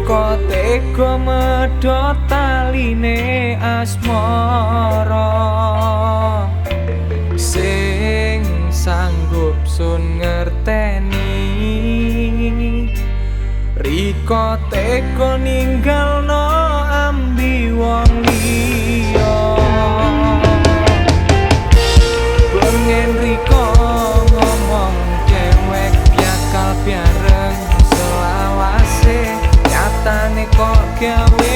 Teko teko medot taline asmara. Sing sanggup sun ngerteni. Riko teko ninggalno can't wait.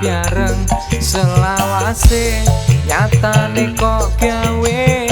biareng selawase nyatane kok gawe